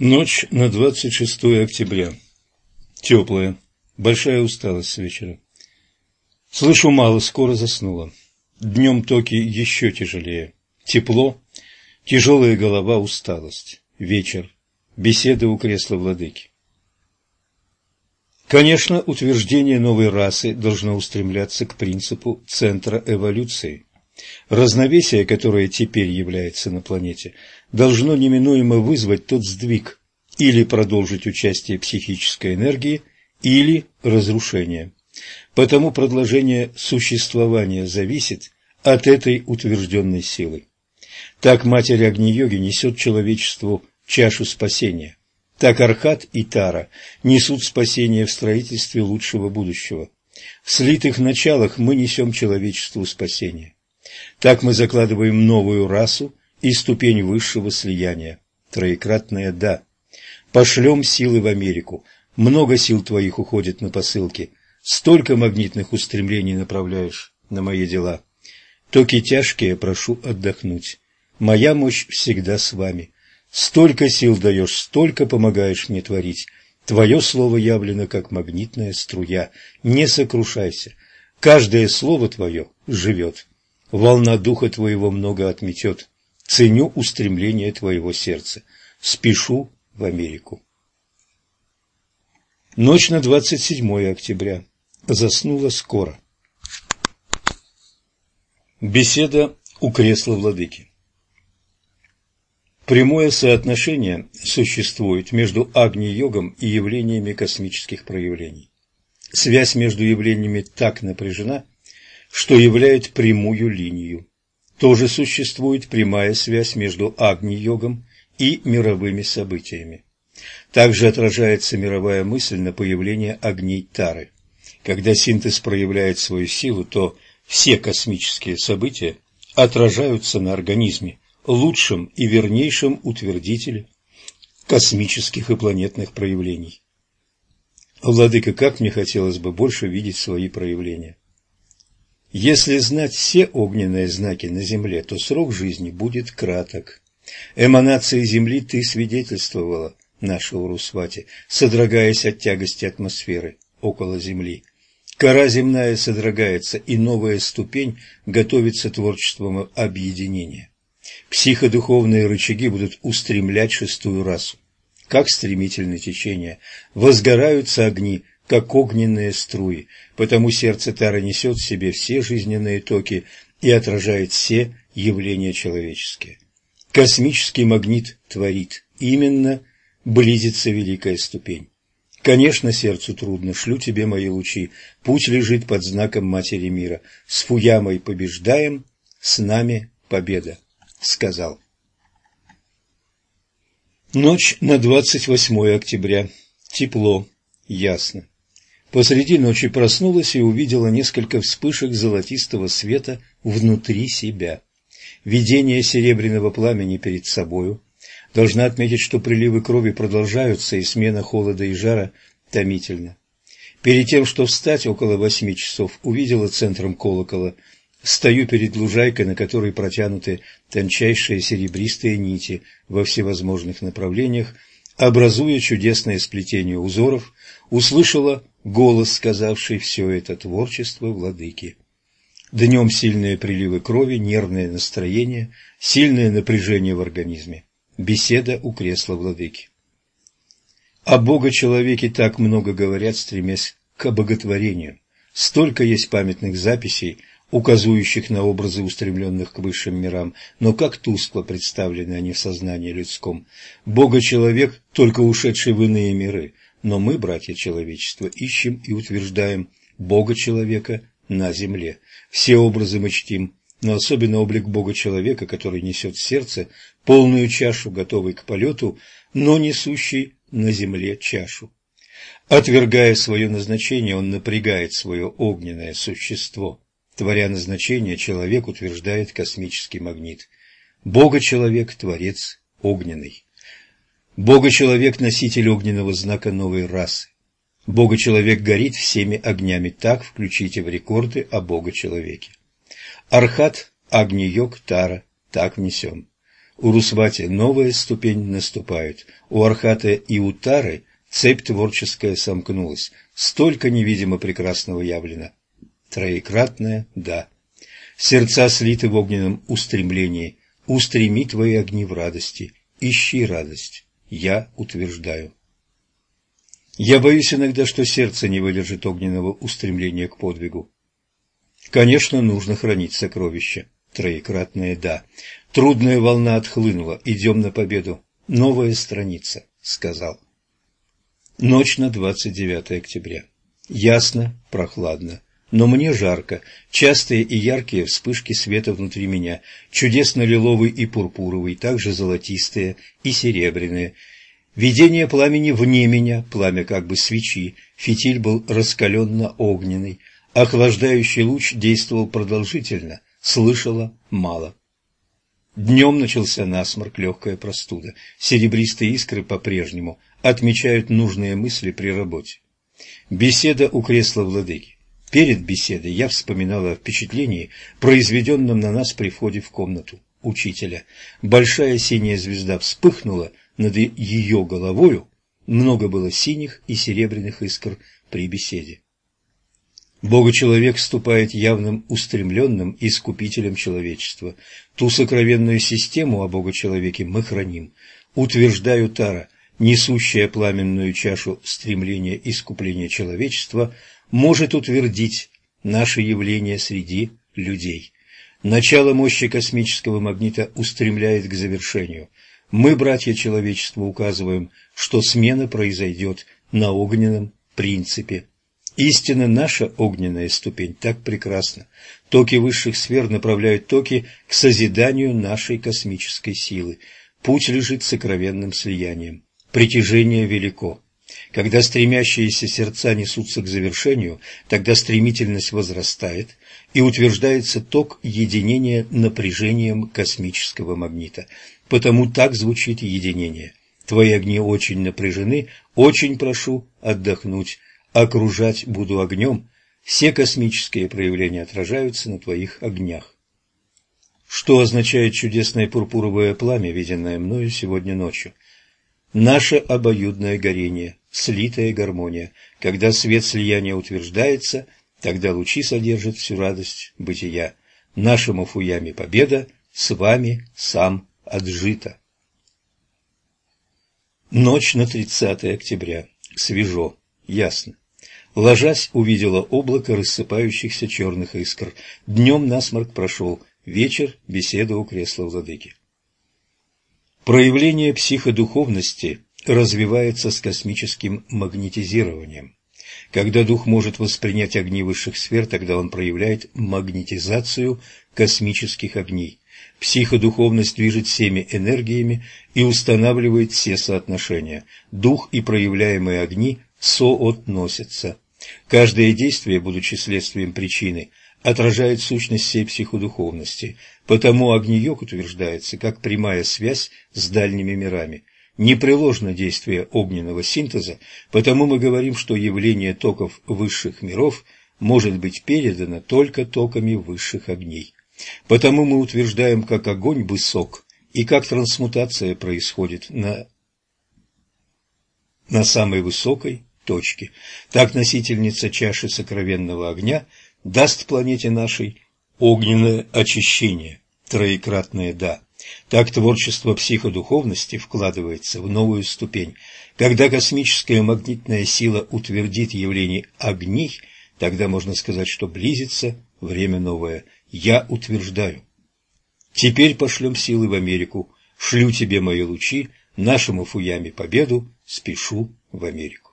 Ночь на 26 октября. Теплая, большая усталость с вечера. Слышу мало, скоро заснула. Днем токи еще тяжелее. Тепло, тяжелая голова, усталость. Вечер. Беседа у кресла владыки. Конечно, утверждение новой расы должно устремляться к принципу центра эволюции. Разновесие, которое теперь является на планете, должно неминуемо вызвать тот сдвиг или продолжить участие психической энергии, или разрушение. Потому продолжение существования зависит от этой утвержденной силы. Так Матерь Агни-йоги несет человечеству чашу спасения. Так Архат и Тара несут спасение в строительстве лучшего будущего. В слитых началах мы несем человечеству спасение. Так мы закладываем новую расу и ступень высшего слияния. Троекратное «да». Пошлем силы в Америку. Много сил твоих уходит на посылки. Столько магнитных устремлений направляешь на мои дела. Токи тяжкие, прошу отдохнуть. Моя мощь всегда с вами. Столько сил даешь, столько помогаешь мне творить. Твое слово явлено, как магнитная струя. Не сокрушайся. Каждое слово твое живет. Волна духа твоего много отметет. Ценю устремление твоего сердца. Спешу в Америку. Ночь на 27 октября. Заснула скоро. Беседа у кресла владыки. Прямое соотношение существует между агни-йогом и явлениями космических проявлений. Связь между явлениями так напряжена, что являет прямую линию. Тоже существует прямая связь между агни-йогом и мировыми событиями. Также отражается мировая мысль на появление огней Тары. Когда синтез проявляет свою силу, то все космические события отражаются на организме, лучшем и вернейшем утвердителе космических и планетных проявлений. Владыка, как мне хотелось бы больше видеть свои проявления. Если знать все огненные знаки на Земле, то срок жизни будет краток. Эманации Земли ты свидетельствовала, наша Урусвати, содрогаясь от тягости атмосферы около Земли. Кора земная содрогается, и новая ступень готовится творчеством объединения. Психодуховные рычаги будут устремлять шестую расу. Как стремительно течение, возгораются огни, как огненные струи, потому сердце Тары несет в себе все жизненные токи и отражает все явления человеческие. Космический магнит творит, именно близится великая ступень. Конечно, сердцу трудно, шлю тебе мои лучи, путь лежит под знаком Матери Мира. С Фуямой побеждаем, с нами победа, сказал. Ночь на 28 октября. Тепло, ясно. Посреди ночи проснулась и увидела несколько вспышек золотистого света внутри себя. Видение серебряного пламени перед собою. Должна отметить, что приливы крови продолжаются, и смена холода и жара томительна. Перед тем, что встать около восьми часов, увидела центром колокола. Стою перед лужайкой, на которой протянуты тончайшие серебристые нити во всевозможных направлениях, образуя чудесное сплетение узоров, услышала голос, сказавший все это творчество владыки. Днем сильные приливы крови, нервное настроение, сильное напряжение в организме. Беседа у кресла владыки. О Бога-человеке так много говорят, стремясь к обоготворению. Столько есть памятных записей, указывающих на образы устремленных к высшим мирам, но как тускло представлены они в сознании людском. Бога-человек, только ушедший в иные миры, но мы, братья человечества, ищем и утверждаем Бога-человека на земле. Все образы мы чтим, но особенно облик Бога-человека, который несет в сердце полную чашу, готовый к полету, но несущий на земле чашу. Отвергая свое назначение, он напрягает свое огненное существо. Творя назначение, человек утверждает космический магнит. Бога-человек – творец огненный. Бога-человек – носитель огненного знака новой расы. Бога-человек горит всеми огнями. Так включите в рекорды о Бога-человеке. Архат, Агни-йог, Тара. Так внесем. У Русвати новая ступень наступает. У Архата и Утары цепь творческая сомкнулась. Столько невидимо прекрасного явлено. Троекратное «да». Сердца слиты в огненном устремлении. Устреми твои огни в радости. Ищи радость. Я утверждаю. Я боюсь иногда, что сердце не выдержит огненного устремления к подвигу. Конечно, нужно хранить сокровища. Троекратное «да». Трудная волна отхлынула. Идем на победу. Новая страница, сказал. Ночь на 29 октября. Ясно, прохладно. Но мне жарко. Частые и яркие вспышки света внутри меня. Чудесно-лиловый и пурпуровый, также золотистые и серебряные. Видение пламени вне меня, пламя как бы свечи. Фитиль был раскаленно-огненный. Охлаждающий луч действовал продолжительно, слышала мало. Днем начался насморк, легкая простуда. Серебристые искры по-прежнему отмечают нужные мысли при работе. Беседа у кресла владыки. Перед беседой я вспоминала о впечатлении, произведенном на нас при входе в комнату учителя. Большая синяя звезда вспыхнула над ее головою, много было синих и серебряных искр при беседе. Бога-человек вступает явным устремленным искупителем человечества. Ту сокровенную систему о Бога-человеке мы храним. Утверждаю Тара, несущая пламенную чашу стремления искупления человечества, может утвердить наше явление среди людей. Начало мощи космического магнита устремляет к завершению. Мы, братья человечества, указываем, что смена произойдет на огненном принципе Истинно наша огненная ступень так прекрасна. Токи высших сфер направляют токи к созиданию нашей космической силы. Путь лежит сокровенным слиянием. Притяжение велико. Когда стремящиеся сердца несутся к завершению, тогда стремительность возрастает и утверждается ток единения напряжением космического магнита. Потому так звучит единение. Твои огни очень напряжены, очень прошу отдохнуть окружать буду огнем, все космические проявления отражаются на твоих огнях. Что означает чудесное пурпуровое пламя, виденное мною сегодня ночью? Наше обоюдное горение, слитая гармония. Когда свет слияния утверждается, тогда лучи содержат всю радость бытия. Нашему фуяме победа, с вами сам отжита. Ночь на 30 октября. Свежо, ясно. Ложась, увидела облако рассыпающихся черных искр. Днем насморк прошел, вечер – беседа у кресла владыки. Проявление психодуховности развивается с космическим магнетизированием. Когда дух может воспринять огни высших сфер, тогда он проявляет магнетизацию космических огней. Психодуховность движет всеми энергиями и устанавливает все соотношения. Дух и проявляемые огни соотносятся. Каждое действие, будучи следствием причины, отражает сущность всей психодуховности, потому Агни-йог утверждается как прямая связь с дальними мирами. Непреложно действие огненного синтеза, потому мы говорим, что явление токов высших миров может быть передано только токами высших огней. Потому мы утверждаем, как огонь высок и как трансмутация происходит на, на самой высокой точки. Так носительница чаши сокровенного огня даст планете нашей огненное очищение, троекратное «да». Так творчество психодуховности вкладывается в новую ступень. Когда космическая магнитная сила утвердит явление огней, тогда можно сказать, что близится время новое. Я утверждаю. Теперь пошлем силы в Америку. Шлю тебе мои лучи, нашему фуяме победу, спешу в Америку.